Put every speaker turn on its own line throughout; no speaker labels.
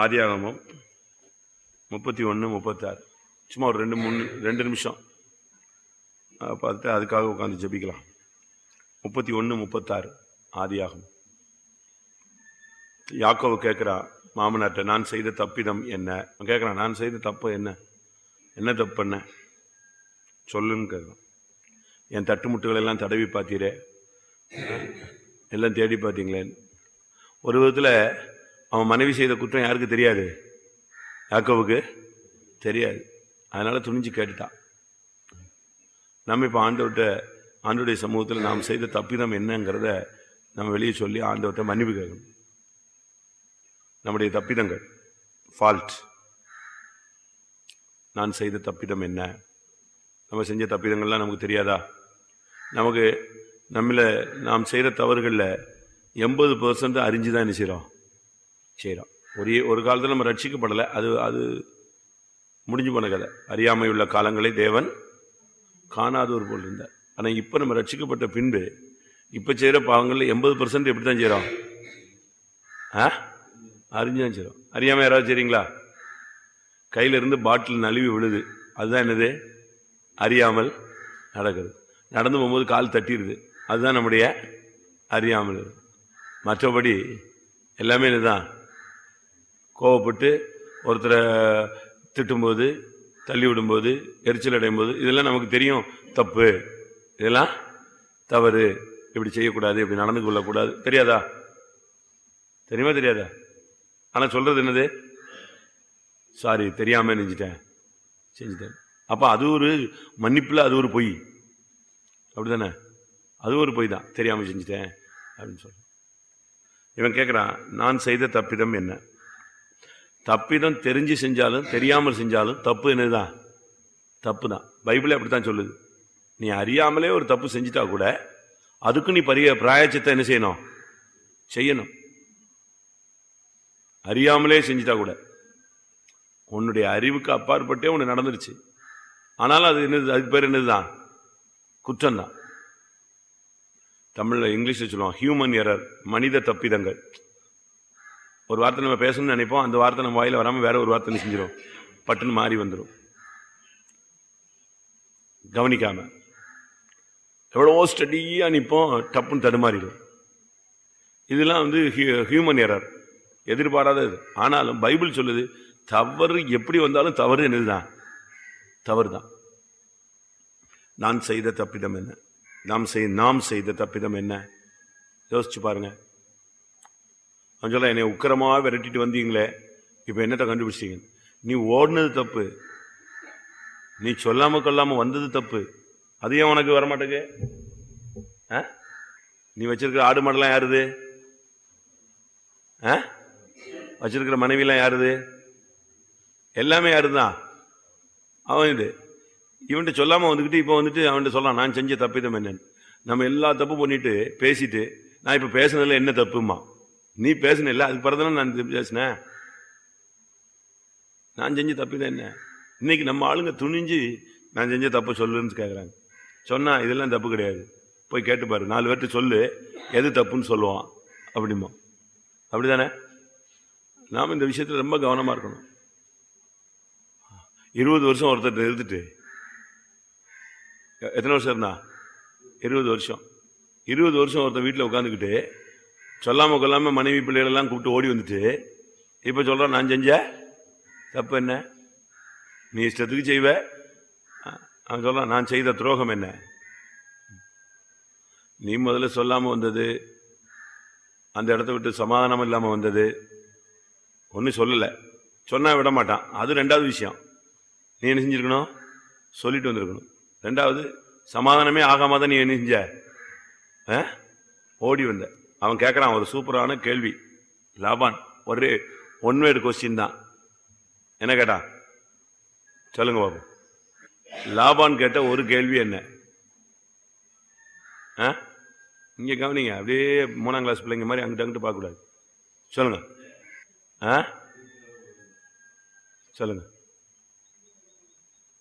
ஆதியாகமம் முப்பத்தி ஒன்று முப்பத்தாறு. சும்மா ஒரு ரெண்டு மூணு ரெண்டு நிமிஷம். பார்த்துட்டு அதுக்காக உட்காந்து ஜபிக்கலாம். முப்பத்தி ஒன்று முப்பத்தாறு. ஆதியாகமம். யாக்கோவு கேட்குறா மாமனார்ட்ட நான் செய்த தப்பிதம் என்ன? அவன் கேட்குறான் நான் செய்த தப்பு என்ன? என்ன தப்பு பண்ண சொல்லுன்னு கேட்குறான். என் தட்டுமுட்டுகளெல்லாம் தடவி பார்த்தீரே. எல்லாம் தேடி பார்த்தீங்களேன்னு ஒரு விதத்தில் அவன் மனைவி செய்த குற்றம் யாருக்கு தெரியாது? யாக்கோவுக்கு தெரியாது. அதனால் துணிஞ்சு கேட்டுட்டான். நம்ம இப்போ ஆண்டவர்கிட்ட ஆண்டோடைய சமூகத்தில் நாம் செய்த தப்பிதம் என்னங்கிறத நம்ம வெளியே சொல்லி ஆண்டவர்கிட்ட மன்னிப்பு கேட்கணும். நம்முடைய தப்பிதங்கள். ஃபால்ட் நான் செய்த தப்பிதம் என்ன? நம்ம செஞ்ச தப்பிதங்கள்லாம் நமக்கு தெரியாதா? நமக்கு நம்மள நாம் செய்கிற தவறுகளில் எண்பது பர்சன்ட் அறிஞ்சு தான் என்ன செய்கிறோம் செய்கிறோம் ஒரு ஒரு காலத்தில் நம்ம ரட்சிக்கப்படலை. அது அது முடிஞ்சு போன கதை. அறியாமை உள்ள காலங்களை தேவன் காணாதவர் போல் இருந்தார். ஆனால் இப்போ நம்ம ரட்சிக்கப்பட்ட பின்பு இப்போ செய்கிற பாவங்களில் எண்பது பர்சன்ட் எப்படி தான் செய்கிறோம் ஆ? அறிஞ்சு சரி. அறியாமல் யாராவது சரிங்களா கையிலிருந்து பாட்டில் நழுவி விழுது. அதுதான் என்னது? அறியாமல் நடக்குது. நடந்து போகும்போது கால் தட்டிடுது அதுதான் நம்முடைய அறியாமல். மற்றபடி எல்லாமே இதுதான் கோவப்பட்டு ஒருத்தரை திட்டும்போது தள்ளி விடும்போது எரிச்சல் அடையும் போது இதெல்லாம் நமக்கு தெரியும். தப்பு. இதெல்லாம் தவறு. இப்படி செய்யக்கூடாது. இப்படி நடந்து கொள்ளக்கூடாது. தெரியாதா? தெரியுமா தெரியாதா? ஆனா சொல்றது என்னது? சாரி தெரியாம நெஞ்சிட்டேன். செஞ்சுட்டேன். அப்ப அது ஒரு மன்னிப்புல அது ஒரு பொய். அப்படிதானே? அது ஒரு பொய் தான். தெரியாம செஞ்சுட்டேன் அப்படின்னு சொல்றேன். இவன் கேட்குறான் நான் செய்த தப்பிதம் என்ன? தப்பிதம் தெரிஞ்சு செஞ்சாலும் தெரியாமல் செஞ்சாலும் தப்பு என்னதுதான்? தப்பு தான் பைபிளே அப்படித்தான் சொல்லுது. நீ அறியாமலே ஒரு தப்பு செஞ்சிட்டா கூட அதுக்கு நீ பரிய பிராயச்சத்தை என்ன செய்யணும்? செய்யணும். அறியாமலே செஞ்சிட்டா கூட. உன்னுடைய அறிவுக்கு அப்பாற்பட்டே ஒன்று நடந்துருச்சு. ஆனாலும் அது என்னது அதுக்கு பேர் என்னதுதான் குற்றம் தான் தமிழ்ல இங்கிலீஷ்ல சொல்லுவோம் ஹியூமன் எரர் மனித தப்பிதங்கள். ஒரு வார்த்தை நம்ம பேசணும்னு நினைப்போம் அந்த வார்த்தை நம்ம வாயில வராமல் வேற ஒரு வார்த்தை செஞ்சிடும் பட்டுன்னு மாறி வந்துடும் கவனிக்காம. எவ்வளவோ ஸ்டடியா நிற்போம் டப்புன்னு தடுமாறிடும். இதெல்லாம் வந்து ஹியூமன் எரர் எதிர்பாராதது ஆனாலும் பைபிள் சொல்லுது தவறு எப்படி வந்தாலும் தவறு என்னதுதான்? தவறு தான் நான் செய்த தப்பிதம் என்ன? நாம் செய் நாம் செய்த தப்பிதம் என்ன? யோசிச்சு பாருங்க. அவன் சொல்ல என்னை உக்கரமாக விரட்டிட்டு வந்தீங்களே இப்போ என்னத்தை கண்டுபிடிச்சீங்க? நீ ஓடினது தப்பு. நீ சொல்லாம கொல்லாம வந்தது தப்பு. அது ஏன் உனக்கு வரமாட்டேங்க ஆ? நீ வச்சிருக்கிற ஆடு மாடெல்லாம் யாருது? ஆ? வச்சிருக்கிற மனைவிலாம் யாருது? எல்லாமே யாருதான் அவன் இது. இவன்கிட்ட சொல்லாம வந்துக்கிட்டு இப்போ வந்துட்டு அவன்கிட்ட சொல்லலாம் நான் செஞ்ச தப்பிதம் என்னன்னு. நம்ம எல்லா தப்பு பண்ணிட்டு பேசிட்டு நான் இப்ப பேசுனதில் என்ன தப்புமா நீ பேசுன இல்ல அதுக்கு பிறகு நான் இது பேசினேன் நான் செஞ்ச தப்பிதான் என்ன? இன்னைக்கு நம்ம ஆளுங்க துணிஞ்சு நான் செஞ்ச தப்பு சொல்லுன்னு கேக்குறாங்க. சொன்னா இதெல்லாம் தப்பு கிடையாது. போய் கேட்டு பாரு நாலு பேர்ட்டு சொல்லு எது தப்புன்னு சொல்லுவான். அப்படிமா அப்படிதானே? நாம் இந்த விஷயத்தில் ரொம்ப கவனமாக இருக்கணும். இருபது வருஷம் ஒருத்தர் இருந்துட்டு எத்தனை வருஷம் இருந்தா? இருபது வருஷம். இருபது வருஷம் ஒருத்தர் வீட்டில் உட்காந்துக்கிட்டு சொல்லாமல் கொல்லாமல் மனைவி பிள்ளைகளெல்லாம் கூப்பிட்டு ஓடி வந்துட்டு இப்போ சொல்றான் நான் செஞ்ச தப்பு என்ன? நீ இஷ்டத்துக்கு செய்வ. அவன் சொல்றான் நான் செய்த துரோகம் என்ன? நீ முதல்ல சொல்லாமல் வந்தது அந்த இடத்த விட்டு சமாதானம் இல்லாமல் வந்தது ஒன்றும் சொல்லலை. சொன்னால் விட மாட்டான். அது ரெண்டாவது விஷயம். நீ என்ன செஞ்சுருக்கணும்? சொல்லிட்டு வந்திருக்கணும். ரெண்டாவது சமாதானமே ஆகாம தான் நீ என்ன செஞ்ச? ஆ? ஓடி வந்த. அவன் கேட்குறான் ஒரு சூப்பரான கேள்வி. லாபான் ஒரே ஒன் வேர்டு கொஸ்டின் தான். என்ன கேட்டான் சொல்லுங்க பாபு. லாபான் கேட்ட ஒரு கேள்வி என்ன? ஆ? கவனிங்க. அப்படியே மூணாம் கிளாஸ் பிள்ளைங்க மாதிரி அங்கிட்ட அங்கிட்டு பார்க்கக்கூடாது. சொல்லுங்கள் ஆ? சொல்லுங்க.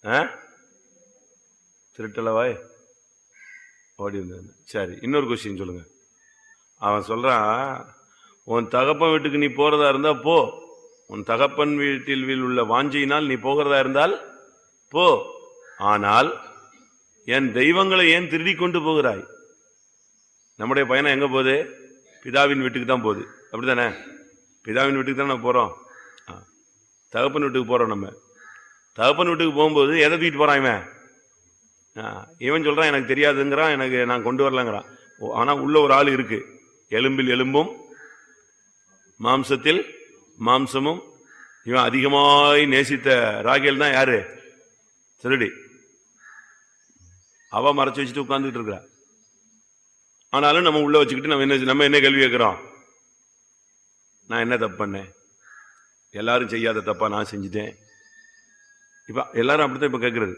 ஆ? திருட்டலவாய் ஓடி வந்தது சரி இன்னொரு கொஸ்டின் சொல்லுங்க. அவன் சொல்றான் உன் தகப்பன் வீட்டுக்கு நீ போறதா இருந்தா போ. உன் தகப்பன் வீட்டில் உள்ள வாஞ்சியினால் நீ போகிறதா இருந்தால் போ. ஆனால் என் தெய்வங்களை ஏன் திருடி கொண்டு போகிறாய்? நம்முடைய பயணம் எங்க போகுது? பிதாவின் வீட்டுக்கு தான் போகுது. அப்படிதானே பிதாவின் வீட்டுக்கு தான் நம்ம போகிறோம் ஆ. தகப்பன் வீட்டுக்கு போகிறோம் நம்ம. தகப்பன் வீட்டுக்கு போகும்போது எதை தூக்கிட்டு போகிறான் இவன்? இவன் சொல்கிறான் எனக்கு தெரியாதுங்கிறான் எனக்கு நான் கொண்டு வரலங்கிறான். ஆனால் உள்ள ஒரு ஆள் இருக்கு. எலும்பில் எலும்பும் மாம்சத்தில் மாம்சமும். இவன் அதிகமாய் நேசித்த ராகேல் தான் யாரு? திருடி. அவ மறைச்சு வச்சுட்டு உட்காந்துட்டு இருக்கிறா. ஆனாலும் நம்ம உள்ள வச்சுக்கிட்டு நம்ம என்ன நம்ம என்ன கேள்வி கேட்கிறோம்? நான் என்ன தப்பு பண்ணேன்? எல்லாரும் செய்யாத தப்பாக நான் செஞ்சுட்டேன். இப்போ எல்லாரும் அப்படித்தான் இப்போ கேட்குறது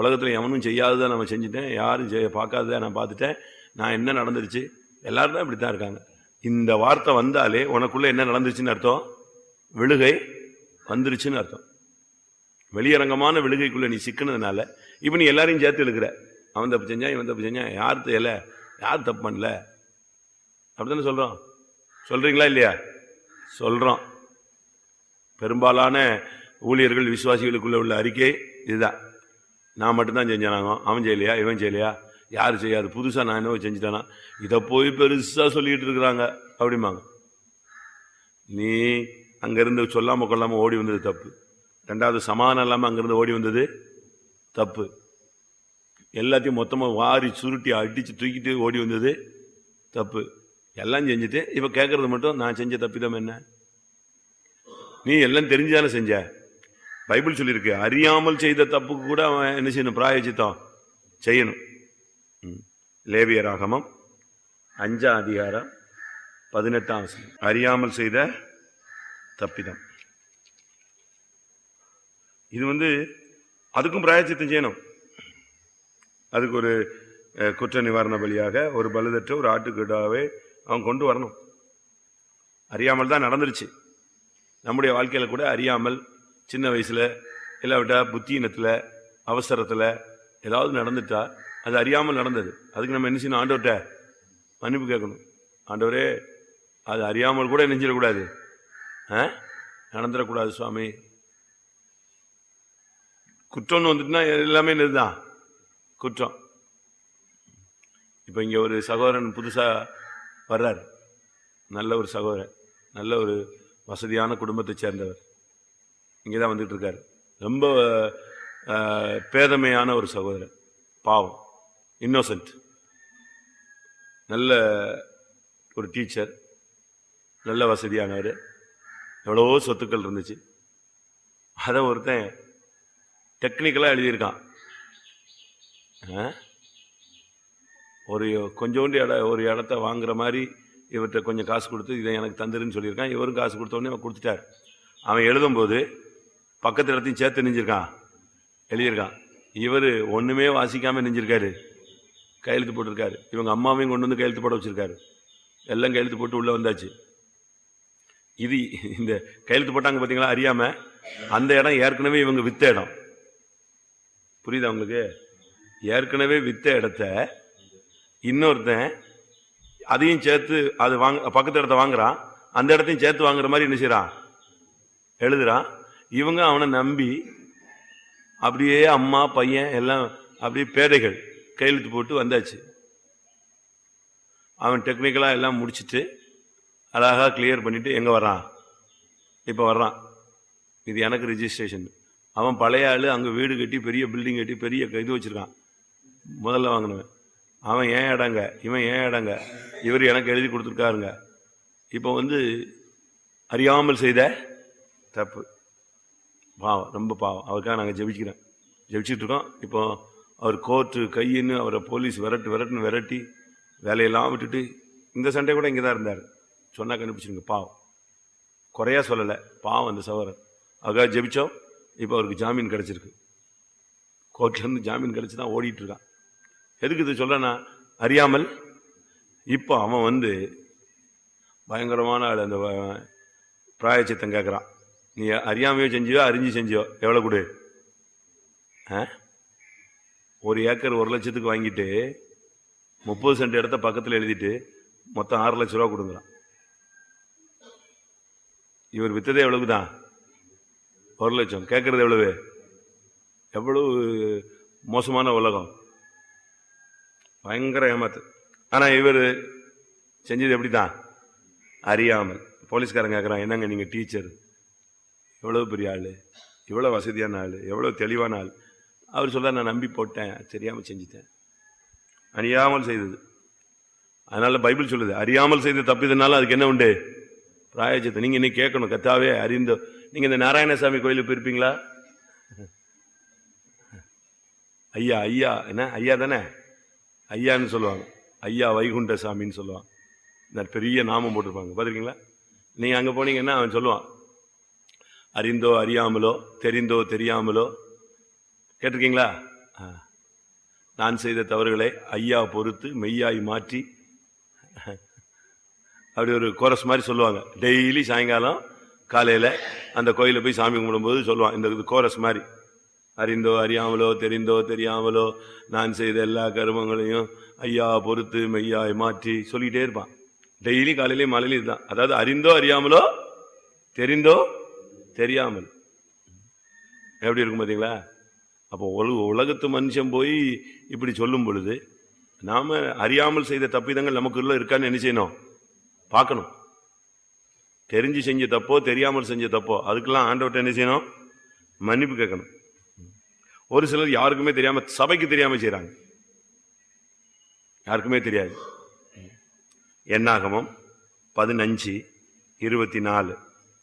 உலகத்தில் எவனும் செய்யாததை நம்ம செஞ்சுட்டேன் யாரும் செய்ய பார்க்காததை நான் பார்த்துட்டேன். நான் என்ன நடந்துருச்சு? எல்லாரும் தான் இப்படித்தான் இருக்காங்க. இந்த வார்த்தை வந்தாலே உனக்குள்ளே என்ன நடந்துருச்சுன்னு அர்த்தம்? விழுகை வந்துருச்சுன்னு அர்த்தம். வெளியரங்கமான விழுகைக்குள்ளே நீ சிக்கினதுனால இப்ப நீ எல்லாரையும் சேர்த்து இழுக்கிற. அவன் தப்பு செஞ்சான் இவன் தப்பு செஞ்சான் யார் தெரியல யார் தப்பு பண்ணல? அப்படித்தானே சொல்கிறோம் சொல்கிறீங்களா இல்லையா? சொல்றோம். பெரும்பாலான ஊழியர்கள் விசுவாசிகளுக்குள்ள உள்ள அறிக்கை இதுதான். நான் மட்டும்தான் செஞ்சானாங்க அவன் செய்யலையா? இவன் செய்யலையா? யார் செய்யாது? புதுசாக நான் என்ன செஞ்சுட்டானா? இதை போய் பெருசாக சொல்லிட்டு இருக்கிறாங்க. அப்படிம்பாங்க. நீ அங்கிருந்து சொல்லாமல் கொள்ளாமல் ஓடி வந்தது தப்பு. ரெண்டாவது சமாதானம் இல்லாமல் அங்கிருந்து ஓடி வந்தது தப்பு. எல்லாத்தையும் மொத்தமாக வாரி சுருட்டி அடித்து தூக்கிட்டு ஓடி வந்தது தப்பு. எல்லாம் செஞ்சுட்டு இப்போ கேட்கறது மட்டும் நான் செஞ்ச தப்பிதம் என்ன? நீ எல்லாம் தெரிஞ்சுதானே செஞ்ச. பைபிள் சொல்லியிருக்கு அறியாமல் செய்த தப்புக்கு கூட அவன் என்ன செய்யணும்? பிராயச்சித்தம் செய்யணும். ம். லேவியராகமம் அஞ்சாம் அதிகாரம் பதினெட்டாம் அறியாமல் செய்த தப்பிதம். இது வந்து அதுக்கும் பிராயச்சித்தம் செய்யணும். அதுக்கு ஒரு குற்ற நிவாரண பலியாக ஒரு பலுதற்ற ஒரு ஆட்டுக்கிடாவே அவன் கொண்டு வரணும். அறியாமல் தான் நடந்துருச்சு. நம்முடைய வாழ்க்கையில் கூட அறியாமல் சின்ன வயசில் இல்லாவிட்டா புத்தியினத்தில் அவசரத்தில் ஏதாவது நடந்துட்டா அது அறியாமல் நடந்தது. அதுக்கு நம்ம என்ன செய்யணும்? ஆண்டவர்கிட்ட மன்னிப்பு கேட்கணும். ஆண்டவரே அது அறியாமல் கூட நெஞ்சிடக்கூடாது. ஆ? நடந்துடக்கூடாது சுவாமி. குற்றம்னு வந்துட்டுனா எல்லாமே இதுதான் குற்றம். இப்போ இங்கே ஒரு சகோதரன் புதுசாக வர்றார். நல்ல ஒரு சகோதரர் நல்ல ஒரு வசதியான குடும்பத்தை சேர்ந்தவர். இங்கதான் வந்துட்டு இருக்கார் ரொம்ப பேதமையான ஒரு சகோதரர் பாவம். இன்னோசன்ட் நல்ல ஒரு டீச்சர் நல்ல வசதியானவர். எவ்வளவோ சொத்துக்கள் இருந்துச்சு. அதை ஒருத்தன் டெக்னிக்கலாக எழுதியிருக்கான். ஆ? ஒரு கொஞ்சோண்டு இடம் ஒரு இடத்த வாங்குற மாதிரி இவர்கிட்ட கொஞ்சம் காசு கொடுத்து இதை எனக்கு தந்துருன்னு சொல்லியிருக்கான். இவரும் காசு கொடுத்தோடனே அவன் கொடுத்துட்டார். அவன் எழுதும்போது பக்கத்து இடத்தையும் சேர்த்து நெஞ்சிருக்கான். எழுதியிருக்கான். இவர் ஒன்றுமே வாசிக்காமல் நெஞ்சிருக்காரு. கையெழுத்து போட்டிருக்காரு. இவங்க அம்மாவையும் கொண்டு வந்து கையெழுத்து போட வச்சுருக்காரு. எல்லாம் கையெழுத்து போட்டு உள்ளே வந்தாச்சு. இது இந்த கையெழுத்து போட்டாங்க பார்த்தீங்களா அறியாமல் அந்த இடம் ஏற்கனவே இவங்க வித்த இடம். புரியுதா உங்களுக்கு? ஏற்கனவே வித்த இடத்த இன்னொருத்தன் அதையும் சேர்த்து அது வாங்க பக்கத்து இடத்த வாங்குறான். அந்த இடத்தையும் சேர்த்து வாங்குற மாதிரி என்ன செய்யறான் எழுதுறான். இவங்க அவனை நம்பி அப்படியே அம்மா பையன் எல்லாம் அப்படியே பேதைகள் கையெழுத்து போட்டு வந்தாச்சு. அவன் டெக்னிக்கலாக எல்லாம் முடிச்சுட்டு அழகாக கிளியர் பண்ணிட்டு எங்கே வர்றான்? இப்போ வர்றான். இது எனக்கு ரிஜிஸ்ட்ரேஷன் அவன் பழைய ஆள் அங்கே வீடு கட்டி பெரிய பில்டிங் கட்டி பெரிய இது வச்சிருக்கான். முதல்ல வாங்கினவன். அவன் ஏன் இடங்க இவன் ஏன் இடங்க இவர் எனக்கு எழுதி கொடுத்துருக்காருங்க. இப்போ வந்து அறியாமல் செய்த தப்பு. பாவம் ரொம்ப பாவம். அவருக்காக நாங்கள் ஜெபிக்கிறேன் ஜெபிச்சுட்டு இருக்கோம். இப்போ அவர் கோர்ட்டு கையின்னு அவரை போலீஸ் விரட்டு விரட்டுன்னு விரட்டி வேலையெல்லாம் விட்டுட்டு இந்த சண்டை கூட இங்கே தான் இருந்தார். சொன்னால் கண்டுபிடிச்சிருங்க. பாவம். குறையா சொல்லலை. பாவம் அந்த சவரன் அதுக்காக ஜெபிச்சோம். இப்போ அவருக்கு ஜாமீன் கிடச்சிருக்கு. கோர்ட்லேருந்து ஜாமீன் கிடச்சி தான் ஓடிட்டு இருக்கான். எதுக்கு இது சொல்றேன்னா அறியாமல் இப்போ அவன் வந்து பயங்கரமான ஆள். அந்த பிராயச்சித்தம் கேட்குறான் நீ அறியாமையோ செஞ்சியோ அறிஞ்சு செஞ்சியோ எவ்வளோ கொடு? ஆ? ஒரு ஏக்கர் ஒரு லட்சத்துக்கு வாங்கிட்டு முப்பது சென்ட் இடத்த பக்கத்தில் எழுதிட்டு மொத்தம் ஆறு லட்ச ரூபா கொடுங்குறான். இவர் வித்ததே எவ்வளவுக்கு தான் ஒரு லட்சம். கேட்கறது எவ்வளவு? எவ்வளவு மோசமான உலகம். பயங்கர ஏமாத்து. ஆனால் இவர் செஞ்சது எப்படி தான் அறியாமல். போலீஸ்காரன் கேட்குறான் என்னங்க நீங்கள் டீச்சர்? எவ்வளோ பெரிய ஆளு? எவ்வளோ வசதியான ஆள்? எவ்வளோ தெளிவான ஆள்? அவர் சொல்ல நான் நம்பி போட்டேன். தெரியாமல் செஞ்சுட்டேன். அறியாமல் செய்தது. அதனால் பைபிள் சொல்லுது அறியாமல் செய்த தப்பிதனால அதுக்கு என்ன உண்டு? பிராயச்சத்தை நீங்கள் இன்னைக்கு கேட்கணும் கத்தாவே அறிந்தோ நீங்கள் இந்த நாராயணசாமி கோயிலுக்கு போயிருப்பீங்களா? ஐயா ஐயா என்ன? ஐயா தானே? ஐயான்னு சொல்லுவாங்க. ஐயா வைகுண்ட சாமின்னு சொல்லுவான் இந்த பெரிய நாமம் போட்டிருப்பாங்க. பார்த்துருக்கீங்களா? நீங்கள் அங்கே போனீங்கன்னா அவன் சொல்லுவான். அறிந்தோ அறியாமலோ தெரிந்தோ தெரியாமலோ. கேட்டிருக்கீங்களா? ஆ. நான் செய்த தவறுகளை ஐயா பொறுத்து மெய்யாய் மாற்றி. அப்படி ஒரு கோரஸ் மாதிரி சொல்லுவாங்க. டெய்லி சாயங்காலம் காலையில் அந்த கோயிலில் போய் சாமி கும்பிடும்போது சொல்லுவான். இந்த இது கோரஸ் மாதிரி. அறிந்தோ அறியாமலோ தெரிந்தோ தெரியாமலோ நான் செய்த எல்லா கருமங்களையும் ஐயா பொறுத்து மெய்யாய் மாற்றி சொல்லிக்கிட்டே இருப்பான். டெய்லி காலையிலயும் மழையிலே இதுதான். அதாவது அறிந்தோ அறியாமலோ தெரிந்தோ தெரியாமல். எப்படி இருக்கும் பார்த்தீங்களா அப்போ உலக உலகத்து மனுஷன் போய் இப்படி சொல்லும் பொழுது நாம அறியாமல் செய்த தப்பிதங்கள் நமக்குள்ள இருக்கான்னு என்ன செய்யணும்? பார்க்கணும். தெரிஞ்சு செஞ்ச தப்போ தெரியாமல் செஞ்ச தப்போ அதுக்கெல்லாம் ஆண்டவர்ட்ட என்ன செய்யணும்? மன்னிப்பு கேட்கணும். ஒரு சிலர் யாருக்குமே தெரியாம சபைக்கு தெரியாம செய்யறாங்க யாருக்குமே தெரியாது. என்னாகமம் பதினஞ்சு இருபத்தி நாலு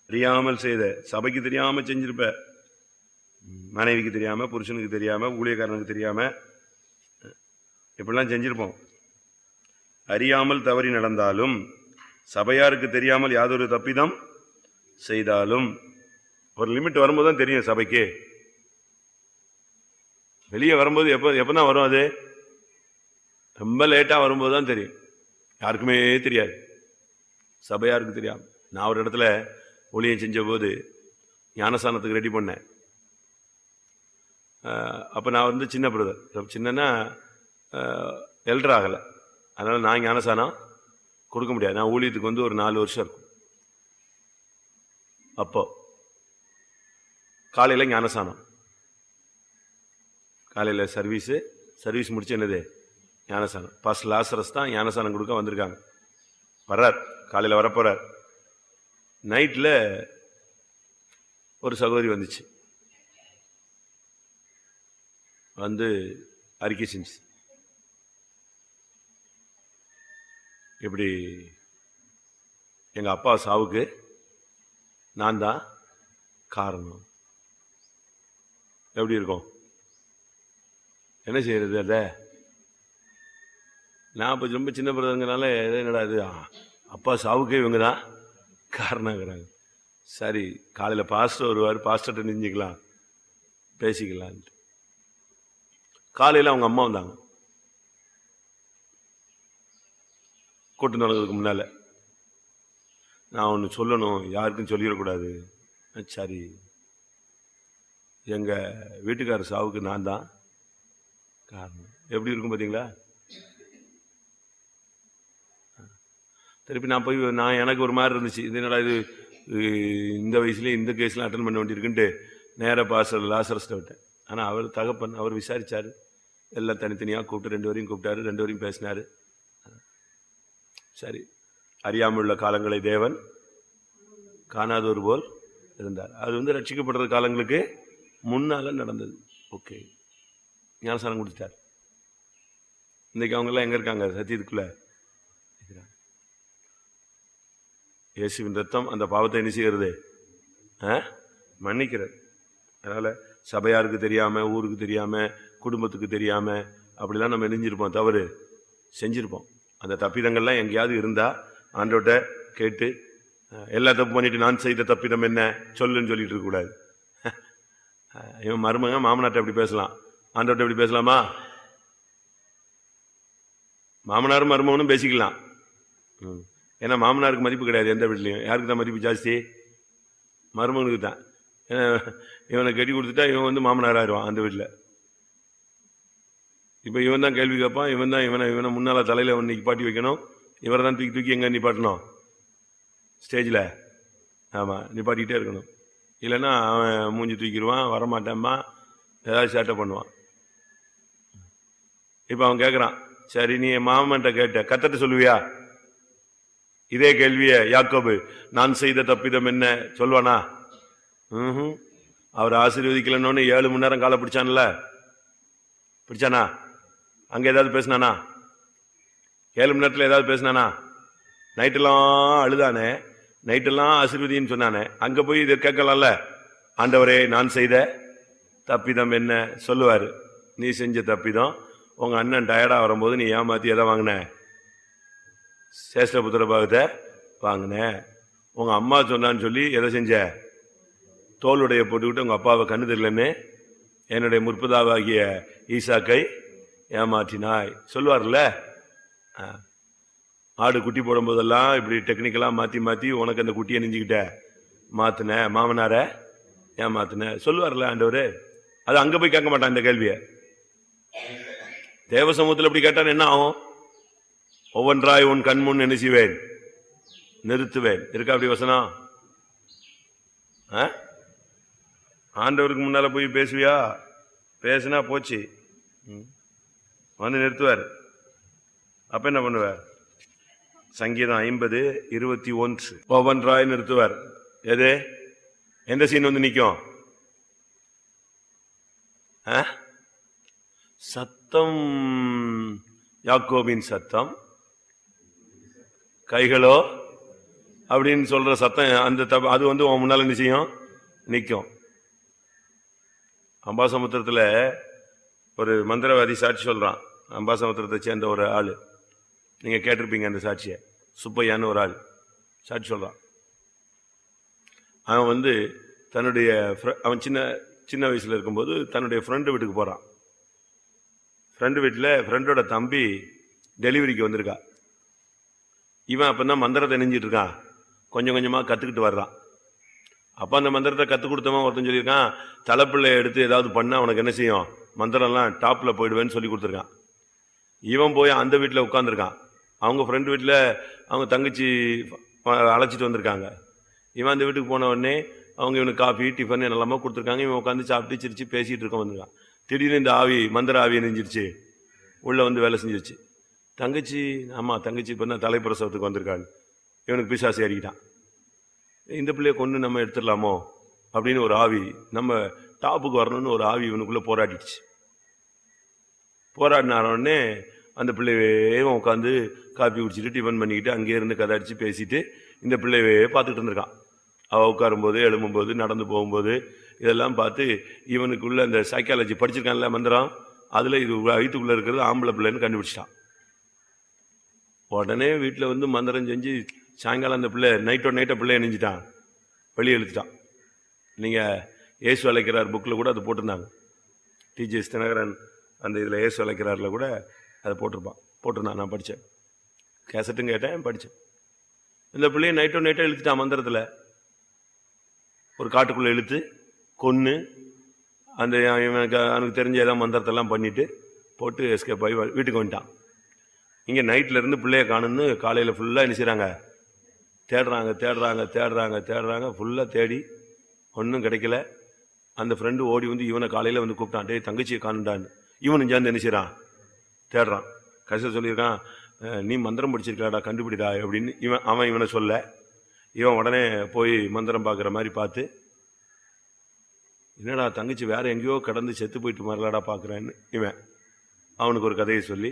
தெரியாமல் செய்த சபைக்கு தெரியாம செஞ்சிருப்ப மனைவிக்கு தெரியாம புருஷனுக்கு தெரியாம ஊழியக்காரனுக்கு தெரியாம இப்படிலாம் செஞ்சிருப்போம். அறியாமல் தவறி நடந்தாலும் சபையாருக்கு தெரியாமல் யாதொரு தப்பிதம் செய்தாலும் ஒரு லிமிட் வரும்போது தான் தெரியும் சபைக்கு. வெளியே வரும்போது எப்போ எப்பதான் வரும் அது? ரொம்ப லேட்டாக வரும்போது தான் தெரியும். யாருக்குமே தெரியாது. சபையாருக்கு தெரியாது நான் ஒரு இடத்துல ஊழியம் செஞ்ச போது ஞானஸ்தானத்துக்கு ரெடி பண்ணேன். அப்போ நான் வந்து சின்ன பிரதர் சின்னன்னா எல்டர் ஆகலை. அதனால் நான் ஞானஸ்தானம் கொடுக்க முடியாது. நான் ஊழியத்துக்கு வந்து ஒரு நாலு வருஷம் இருக்கும். அப்போ காலையில் ஞானஸ்தானம். காலையில் சர்வீஸு சர்வீஸ் முடிச்சு என்னது? ஞானசானம் பாஸ்ட் லாசரஸ் தான் ஞானசானம் கொடுக்க வந்திருக்காங்க. வர்றார். காலையில் வரப்போகிறார் நைட்டில் ஒரு சகோதரி வந்துச்சு. வந்து அறிக்கை செஞ்சு. இப்படி எங்கள் அப்பா சாவுக்கு நான் தான் காரணம். எப்படி இருக்கும்? என்ன செய்யறது அதை? நான் இப்ப ரொம்ப சின்ன பிறந்தங்கனால என்னடா இது? அப்பா சாவுக்கே இவங்க தான் காரணங்கிறாங்க. சரி காலையில் பாஸ்டர் வருவார் பாஸ்டர்கிட்ட நெஞ்சிக்கலாம் பேசிக்கலான்ட்டு. காலையில் அவங்க அம்மா வந்தாங்க. கூட்டம் நடக்கிறதுக்கு முன்னால். நான் ஒன்று சொல்லணும் யாருக்கும் சொல்லிடக்கூடாது. சரி எங்கள் வீட்டுக்காரர் சாவுக்கு நான் தான் காரணம். எப்படி இருக்கும் பார்த்தீங்களா திருப்பி நான் போய் நான் எனக்கு ஒரு மாதிரி இருந்துச்சு. இது என்னடா இது? இந்த வயசுலேயே இந்த கேஸ்லாம் அட்டன் பண்ண வேண்டியிருக்குன்ட்டு நேராக பாசல் லாசரஸ்ட்டை விட்டேன். ஆனால் அவர் தகப்பன் அவர் விசாரித்தார் எல்லாம் தனித்தனியாக கூப்பிட்டு ரெண்டு வரையும் கூப்பிட்டாரு ரெண்டு வரையும் பேசினாரு. சரி. அறியாமல் உள்ள காலங்களை தேவன் காணாதோர் போல் இருந்தார். அது வந்து ரட்சிக்கப்படுற காலங்களுக்கு முன்னால் நடந்தது. ஓகே ஞானசாரம் கொடுத்துட்டார் இன்றைக்கி அவங்கெல்லாம் எங்கே இருக்காங்க? சத்தியத்துக்குள்ள. இயேசுவின் ரத்தம் அந்த பாவத்தை என்ன செய்கிறது? ஆ? மன்னிக்கிறது. அதனால் சபையாருக்கு தெரியாமல் ஊருக்கு தெரியாமல் குடும்பத்துக்கு தெரியாமல் அப்படிலாம் நம்ம நெஞ்சிருப்போம் தவறு. செஞ்சுருப்போம். அந்த தப்பிதங்கள்லாம் எங்கேயாவது இருந்தால் ஆண்டோட்ட கேட்டு எல்லா தப்பு பண்ணிட்டு நான் செய்த தப்பிதம் என்ன? சொல்லுன்னு சொல்லிட்டு இருக்கக்கூடாது இவன் மருமக மாமனார்ட்ட அப்படி பேசலாம். ஆண்டவர்கிட்ட எப்படி பேசலாமா? மாமனாரும் மருமகனும் பேசிக்கலாம். ஏன்னா மாமனாருக்கு மதிப்பு கிடையாது எந்த வீட்லையும். யாருக்கு தான் மதிப்பு ஜாஸ்தி? மருமகனுக்கு தான். ஏன்னா, இவனை கட்டி கொடுத்துட்டா இவன் வந்து மாமனார் ஆயிடுவான் அந்த வீட்டில் இப்போ இவன் தான் கேள்வி கேட்பான் இவன் தான் இவனை இவனை முன்னால் தலையில் ஒன்று நிப்பாட்டி வைக்கணும். இவரை தான் தூக்கி தூக்கி எங்கே நிப்பாட்டணும்? ஸ்டேஜில். ஆமாம் நிப்பாட்டிக்கிட்டே இருக்கணும். இல்லைன்னா அவன் மூஞ்சி தூக்கிடுவான் வரமாட்டேம்மா ஏதாவது சேட்டை பண்ணுவான். இப்போ அவன் கேட்குறான் சரி நீ என் மாமன்ட்ட கேட்ட கத்தட்ட சொல்லுவியா? இதே கேள்விய யாக்கோபு நான் செய்த தப்பிதம் என்ன? சொல்வானா? ம்ஹும். அவர் ஆசீர்வதிக்கலன்னு ஏழு மணி நேரம் காலை பிடிச்சான்ல? பிடிச்சானா? அங்க ஏதாவது பேசினானா? ஏழு மணி நேரத்தில் ஏதாவது பேசினானா? நைட்டெல்லாம் அழுதானே நைட்டெல்லாம் ஆசீர்வதின்னு சொன்னானே அங்க போய் இதை கேட்கலாம்ல? ஆண்டவரே நான் செய்த தப்பிதம் என்ன? சொல்லுவாரு நீ செஞ்ச தப்பிதம். உங்கள் அண்ணன் டயர்டாக வரும்போது நீ ஏமாற்றி எதை வாங்கின? சேஷ்டபுத்திர பாகத்தை வாங்கின. உங்கள் அம்மா சொன்னான்னு சொல்லி எதை செஞ்ச? தோளுடைய போட்டுக்கிட்டு உங்கள் அப்பாவை கண்ணு தெரியலன்னு என்னுடைய முற்பதாவாகிய ஈசாக்கை ஏமாற்றினாய். சொல்லுவார்ல? ஆடு குட்டி போடும்போதெல்லாம் இப்படி டெக்னிக்கலாக மாற்றி மாற்றி உனக்கு அந்த குட்டியை நெஞ்சிக்கிட்ட மாத்தின மாமனார ஏமாத்தின. சொல்லுவார்ல ஆண்டவர்? அது அங்கே போய் கேட்க மாட்டான் இந்த கேள்வியை. தேவ சமூகத்தில் இப்படி கேட்டான் என்ன ஆகும்? ஒவ்வொன்றாய் உன் கண்முன் என்ன செய்வேன்? நிறுத்துவேன். இருக்கா அப்படி வசனம் ஆ? ஆண்டவருக்கு முன்னால போய் பேசுவியா? பேசுனா போச்சு. ம். வந்து நிறுத்துவார். அப்ப என்ன பண்ணுவார்? சங்கீதம் ஐம்பது இருபத்தி ஒன்று. ஒவ்வொன்றாய் நிறுத்துவார். எது? எந்த சீன் வந்து நிற்கும்? ஆ? சத்தம் யாக்கோபின் சத்தம். கைகளோ? அப்படின்னு சொல்ற சத்தம் அந்த அது வந்து உன் முன்னால நிச்சயம் நிற்கும் அம்பாசமுத்திரத்தில் ஒரு மந்திரவாதி சாட்சி சொல்றான். அம்பாசமுத்திரத்தை சேர்ந்த ஒரு ஆள். நீங்க கேட்டிருப்பீங்க அந்த சாட்சியை. சுப்பையான்னு ஒரு ஆள். சாட்சி சொல்றான். அவன் வந்து தன்னுடைய அவன் சின்ன சின்ன வயசுல இருக்கும்போது தன்னுடைய ஃப்ரெண்டு வீட்டுக்கு போறான். ஃப்ரெண்டு வீட்டில் ஃப்ரெண்டோட தம்பி டெலிவரிக்கு வந்திருக்கா. இவன் அப்போ தான் மந்திரத்தை நெஞ்சிட்டு இருக்கான். கொஞ்சம் கொஞ்சமாக கற்றுக்கிட்டு வர்றான். அப்போ அந்த மந்திரத்தை கற்றுக் கொடுத்தவன் ஒருத்தன் சொல்லியிருக்கான் தலைப்பிள்ளை எடுத்து ஏதாவது பண்ணால் அவனுக்கு என்ன செய்யும்? மந்திரம்லாம் டாப்பில் போயிடுவேன்னு சொல்லி கொடுத்துருக்கான். இவன் போய் அந்த வீட்டில் உட்காந்துருக்கான் அவங்க ஃப்ரெண்டு வீட்டில் அவங்க தங்கச்சி அழைச்சிட்டு வந்திருக்காங்க. இவன் அந்த வீட்டுக்கு போன உடனே அவங்க இவனுக்கு காஃபி டிஃபன் எல்லாமே கொடுத்துருக்காங்க. இவன் உட்காந்து சாப்பிட்டு சிரிச்சு பேசிகிட்டு இருக்க வந்திருக்கான். திடீர்னு இந்த ஆவி மந்திர ஆவி நெஞ்சிருச்சு உள்ளே வந்து வேலை செஞ்சிருச்சு. தங்கச்சி ஆமாம் தங்கச்சி இப்போ தான் தலைப்பிரசவத்துக்கு வந்திருக்காள் இவனுக்கு பிசாசு ஏறிக்கிட்டான். இந்த பிள்ளைய கொண்டு நம்ம எடுத்துடலாமோ? அப்படின்னு ஒரு ஆவி நம்ம டாப்புக்கு வரணும்னு ஒரு ஆவி இவனுக்குள்ளே போராடிடுச்சு. போராடின உடனே அந்த பிள்ளையே உட்காந்து காப்பி குடிச்சிட்டு டிஃபன் பண்ணிக்கிட்டு அங்கேயே இருந்து அடித்து பேசிட்டு இந்த பிள்ளையவே பார்த்துக்கிட்டு இருந்திருக்கான். அவள் உட்காரும்போது எழும்பும்போது நடந்து போகும்போது இதெல்லாம் பார்த்து இவனுக்குள்ள அந்த சைக்காலஜி படிச்சிருக்கான்ல மந்திரம்? அதில் இது வயிற்றுக்குள்ளே இருக்கிறது ஆம்பளை பிள்ளைன்னு கண்டுபிடிச்சிட்டான். உடனே வீட்டில் வந்து மந்திரம் செஞ்சு சாயங்காலம் அந்த பிள்ளை நைட்டோ நைட்டோ பிள்ளை நெஞ்சிட்டான் வெளியே இழுத்துட்டான். நீங்கள் இயேசு அழைக்கிறார் புக்கில் கூட அது போட்டிருந்தாங்க. டிஜிஎஸ் தினகரன் அந்த இதில் இயேசு அழைக்கிறாரில் கூட அதை போட்டிருப்பான். போட்டிருந்தான். நான் படித்தேன் கேசட்டும் கேட்டேன் படித்தேன் இந்த பிள்ளையை நைட்டோ நைட்டோ இழுத்துட்டான் மந்திரத்தில். ஒரு காட்டுக்குள்ளே இழுத்து கொன்று அந்த இவனுக்கு அவனுக்கு தெரிஞ்ச ஏதாவது மந்திரத்தெல்லாம் பண்ணிவிட்டு போட்டு எஸ்கேப் ஆகி வீட்டுக்கு வந்துட்டான். இங்கே நைட்ல இருந்து பிள்ளைய காணுன்னு காலையில் ஃபுல்லாக என்ன செய்கிறாங்க தேடுறாங்க தேடுறாங்க தேடுறாங்க தேடுறாங்க ஃபுல்லாக தேடி ஒன்றும் கிடைக்கல. அந்த ஃப்ரெண்டு ஓடி வந்து இவனை காலையில் வந்து கூப்பிட்டான். டேய் தங்கச்சியை காணுண்டான்னு இவனும் சேர்ந்து என்ன செய்கிறான் தேடுறான். கடைசியில் சொல்லியிருக்கான் நீ மந்திரம் படிச்சிருக்கலாடா கண்டுபிடிடா அப்படின்னு இவன் அவன் இவனை சொல்ல இவன் உடனே போய் மந்திரம் பார்க்குற மாதிரி பார்த்து என்னடா தங்கச்சி வேற எங்கேயோ கடந்து செத்து போயிட்டு மாதிரிலாடா பார்க்குறேன்னு இவன். அவனுக்கு ஒரு கதையை சொல்லி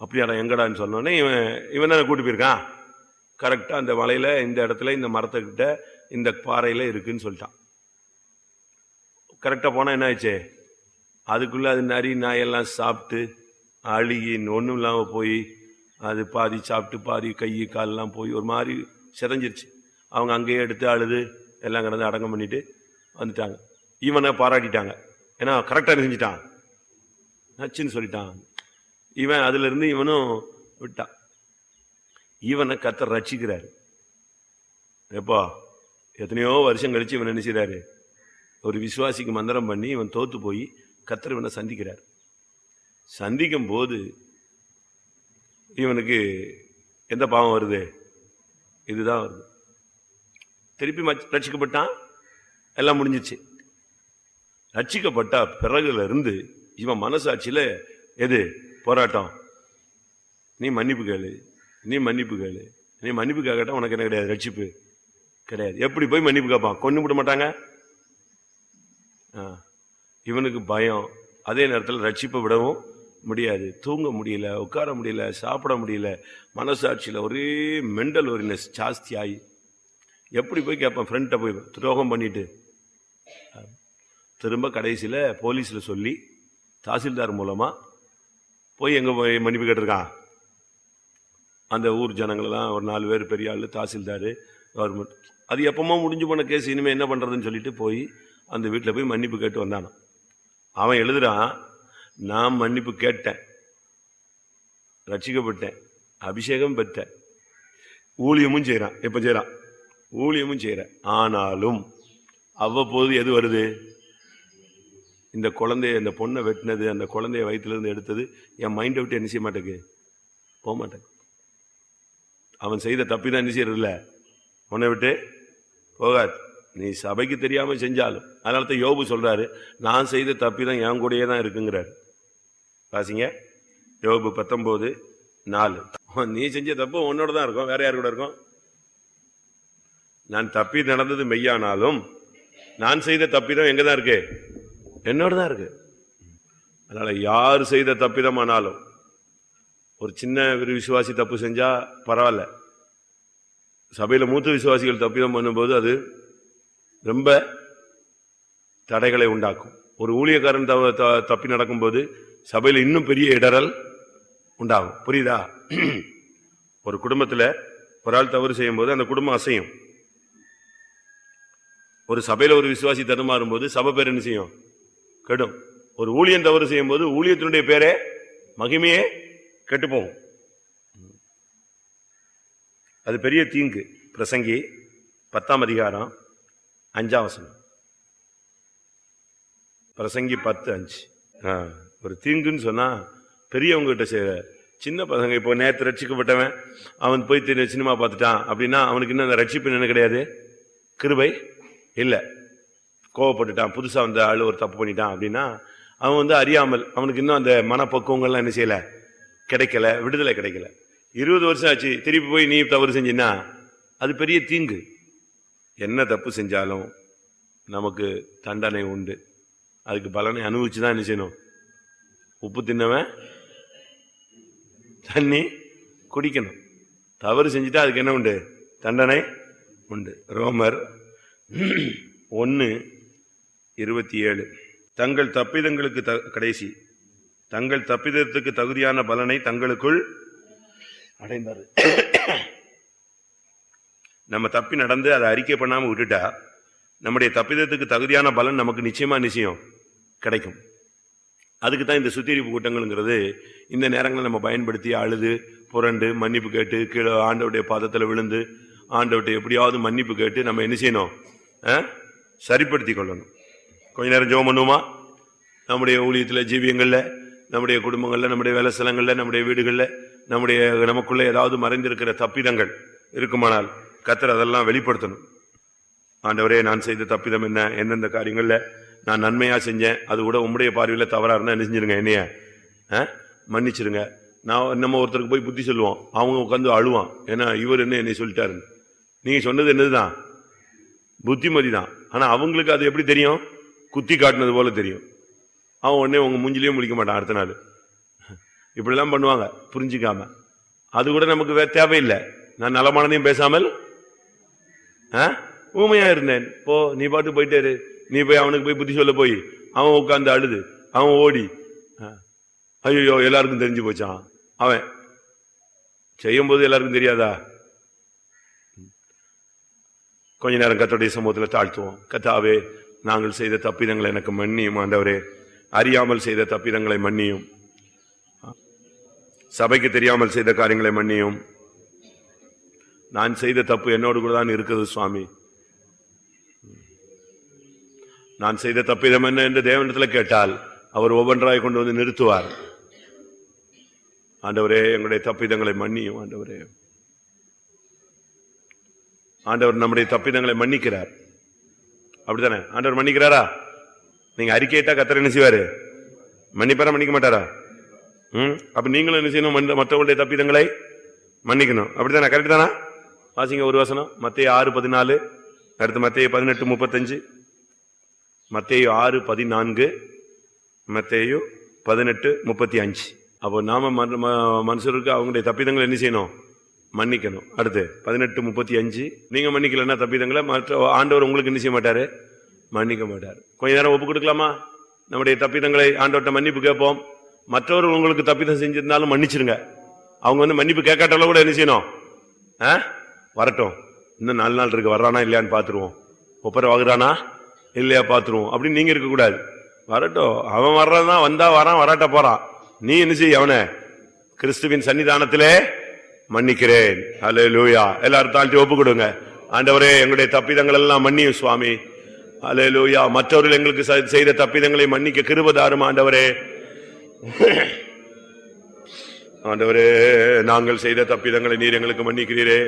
அப்படியாடா எங்கடான்னு சொன்னோடனே இவன் இவன் தானே கூட்டி போயிருக்கான்? கரெக்டாக அந்த மலையில் இந்த இடத்துல இந்த மரத்துக்கிட்ட இந்த பாறையில் இருக்குன்னு சொல்லிட்டான். கரெக்டாக போனால் என்ன ஆச்சு அதுக்குள்ளே அது நரி நாயெல்லாம் சாப்பிட்டு அழுகி ஒன்றும் இல்லாமல் போய் அது பாதி சாப்பிட்டு பாதி கை காலெல்லாம் போய் ஒரு மாதிரி சிதஞ்சிருச்சு. அவங்க அங்கேயே எடுத்து அழுது எல்லாம் கிடந்து அடக்கம் பண்ணிட்டு வந்துட்டாங்க. இவனை பாராட்டிட்டாங்க. ஏன்னா கரெக்டாக செஞ்சிட்டான் நச்சுன்னு சொல்லிட்டான். இவன் அதுல இருந்து இவனும் விட்டான். இவனை கத்தர் ரசிக்கிறாரு எப்பா எத்தனையோ வருஷம் கழிச்சு இவன் நினைச்சாரு ஒரு விசுவாசிக்கு மந்திரம் பண்ணி இவன் தோத்து போய் கத்தர் இவனை சந்திக்கிறார். சந்திக்கும் போது இவனுக்கு எந்த பாவம் வருது? இதுதான் வருது. திருப்பி மச்- ரட்சிக்கப்பட்டான்? எல்லாம் முடிஞ்சிச்சு. ரட்சிக்கப்பட்ட பிறகுல இருந்து இவன் மனசாட்சியில எது? போராட்டம். நீ மன்னிப்பு கேளு. நீ மன்னிப்பு கேளு. நீ மன்னிப்பு கேட்கட்டா உனக்கு என்ன கிடையாது? ரட்சிப்பு கிடையாது. எப்படி போய் மன்னிப்பு கேட்பான் கொண்டு விட மாட்டாங்க? ஆ. இவனுக்கு பயம். அதே நேரத்தில் ரட்சிப்பை விடவும் முடியாது. தூங்க முடியல உட்கார முடியல சாப்பிட முடியல. மனசாட்சியில் ஒரே மெண்டல் ஒரினஸ் ஜாஸ்தி ஆகி எப்படி போய் கேட்பான் ஃப்ரெண்ட்டை போய் துரோகம் பண்ணிட்டு. திரும்ப கடைசியில் போலீஸில் சொல்லி தாசில்தார் மூலமாக போய் எங்கே போய் மன்னிப்பு கேட்டிருக்கான்? அந்த ஊர் ஜனங்களெல்லாம் ஒரு நாலு பேர் பெரிய ஆளு தாசில்தார் கவர்மெண்ட் அது எப்பமோ முடிஞ்சு போன கேஸ் இனிமேல் என்ன பண்ணுறதுன்னு சொல்லிட்டு போய் அந்த வீட்டில் போய் மன்னிப்பு கேட்டு வந்தானோ அவன் எழுதுறான் நான் மன்னிப்பு கேட்டேன். ரட்சிக்கப்பட்டேன். அபிஷேகம் பெற்றேன். ஊழியமும் செய்கிறான் எப்போ செய்கிறான் ஊழியமும் செய்கிறேன் ஆனாலும் அவ்வப்போது எது வருது? இந்த குழந்தைய இந்த பொண்ணை வெட்டினது அந்த குழந்தைய வயிற்றுலேருந்து எடுத்தது என் மைண்டை விட்டு என்ன செய்ய மாட்டேங்குது? போக மாட்டேங்க அவன் செய்த தப்பி தான் என்ன செய்யறதில்ல. உன்னை விட்டு போகாது. நீ சபைக்கு தெரியாமல் செஞ்சாலும். அதனால தான் யோபு சொல்கிறாரு நான் செய்த தப்பி தான் என் கூடயே தான் இருக்குங்கிறார். பாசிங்க யோபு பத்தொம்போது நாலு. நீ செஞ்ச தப்பு உன்னோட தான் இருக்கும். வேற யார் கூட இருக்கும்? நான் தப்பி நடந்தது மெய்யானாலும் நான் செய்த தப்பி தான் எங்கே தான் இருக்கு? என்னோட தான் இருக்கு. அதனால யார் செய்த தப்பிதமானாலும் ஒரு சின்ன ஒரு விசுவாசி தப்பு செஞ்சா பரவாயில்ல. சபையில் மூத்த விசுவாசிகள் தப்பிதம் பண்ணும்போது அது ரொம்ப தடைகளை உண்டாக்கும். ஒரு ஊழியக்காரன் தவ- த- தப்பி நடக்கும்போது சபையில் இன்னும் பெரிய இடரல் உண்டாகும். புரியுதா? ஒரு குடும்பத்தில் ஒரு ஆள் தவறு செய்யும் போது அந்த குடும்பம் அசையும். ஒரு சபையில் ஒரு விசுவாசி தடுமாறும் போது சபை பேர் என்ன செய்யும்? கெடும். ஒரு ஊழியன் தவறு செய்யும் போது ஊழியத்தினுடைய பேரே மகிமையே கெட்டு போகும் அது பெரிய தீங்கு. பிரசங்கி பத்தாம் அதிகாரம் அஞ்சாம் வசனம். பிரசங்கி பத்து அஞ்சு. ஒரு தீங்குன்னு சொன்னா பெரியவங்க கிட்ட செய்ய சின்ன பசங்க இப்போ நேற்று ரட்சிக்கப்பட்டவன் அவன் போய் சினிமா பார்த்துட்டான் அப்படின்னா அவனுக்கு இன்னும் அந்த ரட்சிப்பு என்ன கிடையாது? கிருபை இல்லை. கோவப்பட்டுட்டான். புதுசாக வந்த ஆள் ஒரு தப்பு பண்ணிட்டான் அப்படின்னா அவன் வந்து அறியாமல் அவனுக்கு இன்னும் அந்த மனப்பக்குவங்கள்லாம் என்ன செய்யல? கிடைக்கல விடுதலை கிடைக்கல. இருபது வருஷம் ஆச்சு திருப்பி போய் நீ தவறு செஞ்சின்னா அது பெரிய தீங்கு. என்ன தப்பு செஞ்சாலும் நமக்கு தண்டனை உண்டு. அதுக்கு பலனை அனுபவிச்சு தான் என்ன செய்யணும்? உப்பு தின்னவன் தண்ணி குடிக்கணும். தவறு செஞ்சுட்டா அதுக்கு என்ன உண்டு? தண்டனை உண்டு. ரோமர் ஒன்று இருபத்தி ஏழு. தங்கள் தப்பிதங்களுக்கு த- கடைசி. தங்கள் தப்பிதத்துக்கு தகுதியான பலனை தங்களுக்குள் அடைந்தார் நம்ம தப்பி நடந்து அதை அறிக்கை பண்ணாமல் விட்டுட்டா நம்முடைய தப்பிதத்துக்கு தகுதியான பலன் நமக்கு நிச்சயமா நிச்சயம் கிடைக்கும். அதுக்கு தான் இந்த சுத்திகரிப்பு கூட்டங்கள்ங்கிறது இந்த நேரங்களை நம்ம பயன்படுத்தி அழுது புரண்டு மன்னிப்பு கேட்டு கீழே ஆண்டவுடைய பாதத்தில் விழுந்து ஆண்டவர்கிட்ட எப்படியாவது மன்னிப்பு கேட்டு நம்ம என்ன செய்யணும் ஆ? சரிப்படுத்தி கொள்ளணும். கொஞ்ச நேரம் ஜோம் பண்ணுவோமா? நம்முடைய ஊழியத்தில் ஜீவியங்களில் நம்முடைய குடும்பங்களில் நம்முடைய வேலை நம்முடைய வீடுகளில் நம்முடைய நமக்குள்ள ஏதாவது மறைந்திருக்கிற தப்பிதங்கள் இருக்குமானால் கத்தர் அதெல்லாம் வெளிப்படுத்தணும். ஆண்டவரே நான் செய்த தப்பிதம் என்ன? எந்தெந்த காரியங்களில் நான் நன்மையாக செஞ்சேன்? அது கூட உம்முடைய பார்வையில் தவறாக இருந்தால் என்ன செஞ்சிருங்க என்னைய. ஆ? மன்னிச்சிருங்க. நான் நம்ம ஒருத்தருக்கு போய் புத்தி சொல்லுவோம் அவங்க உட்காந்து அழுவான். ஏன்னா இவர் என்ன என்னை சொல்லிட்டாருன்னு. நீங்கள் சொன்னது என்னதுதான்? புத்திமதி தான் ஆனால் அவங்களுக்கு அது எப்படி தெரியும்? குத்தி காட்டினது போல தெரியும். அவன் உடனே உங்க மூஞ்சிலையும் முழிக்க மாட்டான் அடுத்த நாள். இப்படிலாம் பண்ணுவாங்க புரிஞ்சுக்காம. அது கூட நமக்கு தேவையில்லை. நான் நலமானதையும் பேசாமல் ஆ? ஊமையா இருந்தேன். போ நீ பாட்டு போயிட்டே இரு. நீ போய் அவனுக்கு போய் புத்தி சொல்ல போய். அவன் உட்காந்து அழுது. அவன் ஓடி. ஐயோ எல்லாருக்கும் தெரிஞ்சு போச்சான் அவன் செய்யும் போது எல்லாருக்கும் தெரியாதா? கொஞ்ச நேரம் கத்தோடைய சமூகத்தில் தாழ்த்துவோம். கத்தாவே நாங்கள் செய்த தப்பிதங்களை எனக்கு மன்னியும் ஆண்டவரே. அறியாமல் செய்த தப்பிதங்களை மன்னியும். சபைக்கு தெரியாமல் செய்த காரியங்களை மன்னியும். நான் செய்த தப்பு என்னோடு கூட தான் இருக்குது சுவாமி. நான் செய்த தப்பிதம் என்ன என்று தேவனிடத்தில் கேட்டால் அவர் ஒவ்வொன்றாய் கொண்டு வந்து நிறுத்துவார். ஆண்டவரே எங்களுடைய தப்பிதங்களை மன்னியும் ஆண்டவரே. ஆண்டவர் நம்முடைய தப்பிதங்களை மன்னிக்கிறார். அப்படித்தானே? ஆண்டவர் மன்னிக்கிறாரா? நீங்க அறிக்கையிட்டா கத்தரை என்ன செய்வாரு? மன்னிப்பாரா மன்னிக்க மாட்டாரா? ம்? அப்ப நீங்களும் என்ன செய்யணும்? மன்ன- மற்றவங்களுடைய தப்பிதங்களை மன்னிக்கணும். அப்படித்தானே? கரெக்ட் தானா? வாசிங்க ஒரு வசனம். மத்திய ஆறு பதினாலு. அடுத்து மத்திய பதினெட்டு முப்பத்தஞ்சு. மத்தேயு ஆறு பதினான்கு. மத்தேயு பதினெட்டு முப்பத்தி அஞ்சு. அப்போ நாம ம- மனுஷருக்கு அவங்களுடைய தப்பிதங்களை என்ன செய்யணும்? மன்னிக்கணும். அடுத்து பதினெட்டு முப்பத்தி அஞ்சு. நீங்க மன்னிக்கலன்னா தப்பிதங்களை மற்ற ஆண்டவர் உங்களுக்கு என்ன செய்ய மாட்டாரு? மன்னிக்க மாட்டார். கொஞ்ச நேரம் ஒப்பு கொடுக்கலாமா? நம்முடைய தப்பிதங்களை ஆண்டவர்கிட்ட மன்னிப்பு கேட்போம். மற்றவர்கள் உங்களுக்கு தப்பிதம் செஞ்சிருந்தாலும் மன்னிச்சிருங்க. அவங்க வந்து மன்னிப்பு கேட்காட்டாலும் கூட என்ன செய்யணும்? ஆ? வரட்டும். இன்னும் நாலு நாள் இருக்கு. வர்றானா இல்லையான்னு பாத்துருவோம் ஒப்பரை வாங்குறானா? இல்லையா பாத்துருவோம் அப்படின்னு நீங்க இருக்க கூடாது வரட்டும். அவன் வர்றதான் வந்தா வரான் வராட்ட போறான். நீ என்ன செய்ய அவனை? கிறிஸ்துவின் சன்னிதானத்திலே மன்னிக்கிறேன். ஹலோ லூயா எல்லாரும் தாழ்த்தி ஒப்பு கொடுங்க. ஆண்டவரே எங்களுடைய தப்பிதங்கள் எல்லாம் மன்னியும் சுவாமி. ஹலோ லூயா மற்றவர்கள் எங்களுக்கு செய்த தப்பிதங்களை மன்னிக்க கிருபதாரும் ஆண்டவரே. ஆண்டவரே நாங்கள் செய்த தப்பிதங்களை நீர் எங்களுக்கு மன்னிக்கிறீரே.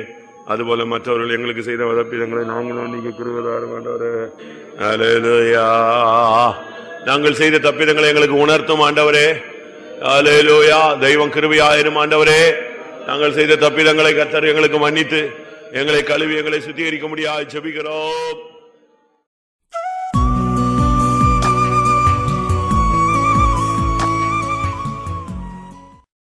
அதுபோல மற்றவர்கள் எங்களுக்கு செய்த தப்பிதங்களை நாங்கள் மன்னிக்க கிருபதாரும் ஆண்டவரே. லூயா நாங்கள் செய்த தப்பிதங்களை எங்களுக்கு உணர்த்தும் ஆண்டவரே. ஹalleluya தெய்வம் கிருபியாயிரும் ஆண்டவரே. நாங்கள் செய்த தப்பிதங்களை கத்தர் எங்களுக்கு மன்னித்து எங்களை கழுவி எங்களை சுத்திகரிக்க முடியாது ஜபிக்கிறோம்.